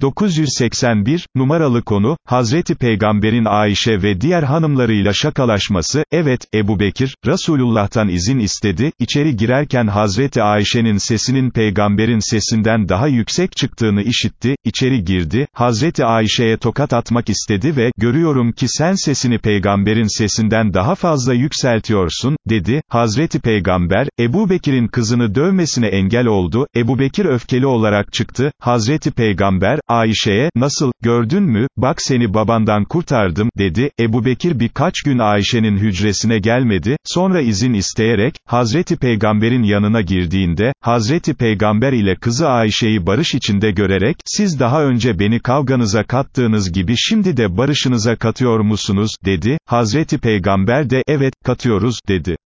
981, numaralı konu, Hazreti Peygamberin Ayşe ve diğer hanımlarıyla şakalaşması, evet, Ebu Bekir, Resulullah'tan izin istedi, içeri girerken Hazreti Ayşe'nin sesinin peygamberin sesinden daha yüksek çıktığını işitti, içeri girdi, Hazreti Ayşe'ye tokat atmak istedi ve, görüyorum ki sen sesini peygamberin sesinden daha fazla yükseltiyorsun, dedi, Hazreti Peygamber, Ebu Bekir'in kızını dövmesine engel oldu, Ebu Bekir öfkeli olarak çıktı, Hazreti Peygamber, Ayşe'ye, nasıl, gördün mü, bak seni babandan kurtardım, dedi, Ebu Bekir birkaç gün Ayşe'nin hücresine gelmedi, sonra izin isteyerek, Hazreti Peygamber'in yanına girdiğinde, Hazreti Peygamber ile kızı Ayşe'yi barış içinde görerek, siz daha önce beni kavganıza kattığınız gibi şimdi de barışınıza katıyor musunuz, dedi, Hazreti Peygamber de, evet, katıyoruz, dedi.